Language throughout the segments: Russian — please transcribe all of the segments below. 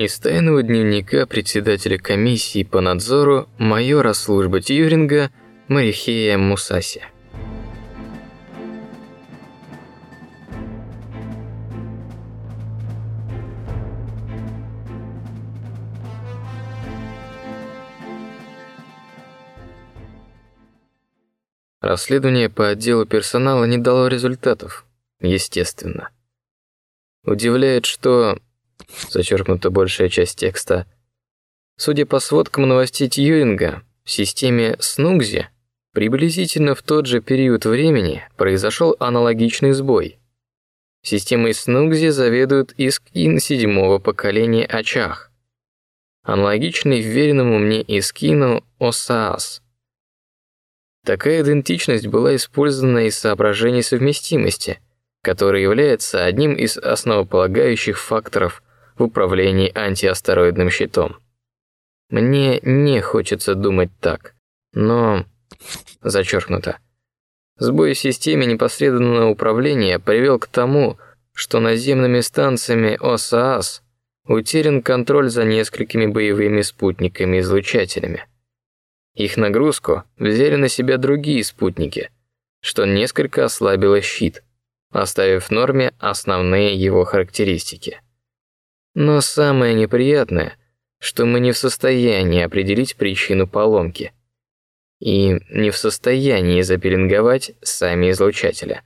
Из тайного дневника председателя комиссии по надзору майора службы Тьюринга Марихея Мусаси. Расследование по отделу персонала не дало результатов, естественно. Удивляет, что зачеркнута большая часть текста. Судя по сводкам новостей Тьюринга, в системе Снугзи приблизительно в тот же период времени произошел аналогичный сбой. Системой Снугзи заведует Искин седьмого поколения Ачах, аналогичный вверенному мне Искину Осаас. Такая идентичность была использована из соображений совместимости, который является одним из основополагающих факторов в управлении антиастероидным щитом. Мне не хочется думать так, но зачеркнуто. Сбой в системе непосредственного управления привел к тому, что наземными станциями ОСААС утерян контроль за несколькими боевыми спутниками-излучателями. Их нагрузку взяли на себя другие спутники, что несколько ослабило щит, оставив в норме основные его характеристики. Но самое неприятное, что мы не в состоянии определить причину поломки и не в состоянии запеленговать сами излучателя,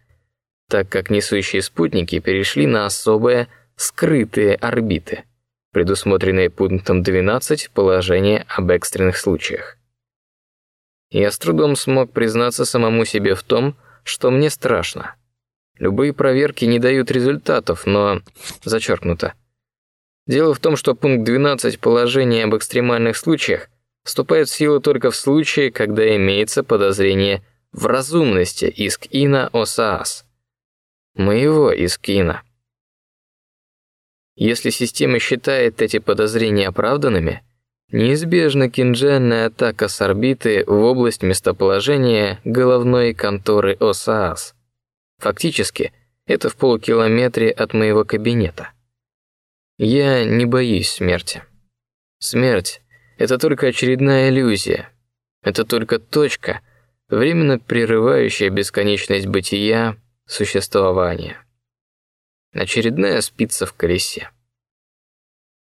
так как несущие спутники перешли на особые скрытые орбиты, предусмотренные пунктом 12 положения об экстренных случаях. Я с трудом смог признаться самому себе в том, что мне страшно. Любые проверки не дают результатов, но зачеркнуто. Дело в том, что пункт 12 положения об экстремальных случаях вступает в силу только в случае, когда имеется подозрение в разумности искина ОСААС. Моего искина. Если система считает эти подозрения оправданными, неизбежна кинжальная атака с орбиты в область местоположения головной конторы ОСААС. Фактически, это в полукилометре от моего кабинета. Я не боюсь смерти. Смерть — это только очередная иллюзия. Это только точка, временно прерывающая бесконечность бытия, существования. Очередная спица в колесе.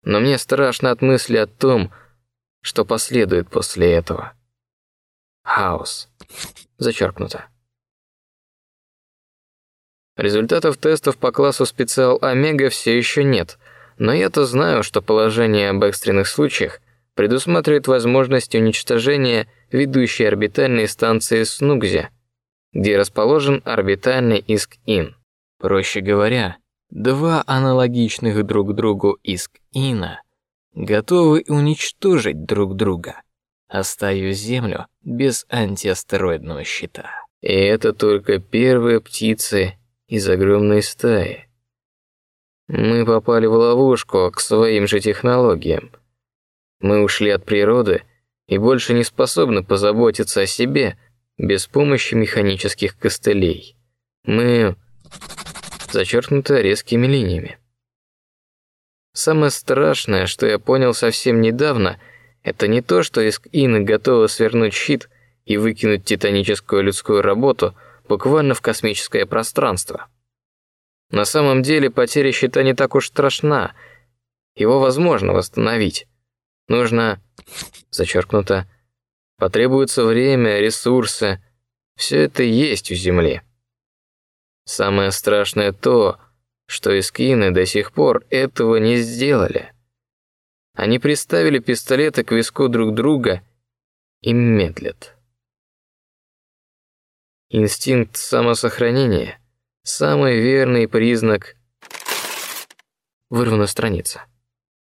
Но мне страшно от мысли о том, что последует после этого. Хаос. Зачеркнуто. Результатов тестов по классу специал Омега все еще нет, но я-то знаю, что положение об экстренных случаях предусматривает возможность уничтожения ведущей орбитальной станции Снугзи, где расположен орбитальный Иск-Ин. Проще говоря, два аналогичных друг другу Иск-Ина готовы уничтожить друг друга, оставив Землю без антиастероидного щита. И это только первые птицы из огромной стаи. Мы попали в ловушку к своим же технологиям. Мы ушли от природы и больше не способны позаботиться о себе без помощи механических костылей. Мы зачеркнуто резкими линиями. Самое страшное, что я понял совсем недавно, это не то, что Искины готовы свернуть щит и выкинуть титаническую людскую работу буквально в космическое пространство. На самом деле потеря щита не так уж страшна. Его возможно восстановить. Нужно, зачеркнуто, потребуется время, ресурсы. Все это есть у Земли. Самое страшное то, что эскины до сих пор этого не сделали. Они приставили пистолеты к виску друг друга и медлят. Инстинкт самосохранения Самый верный признак. Вырвана страница.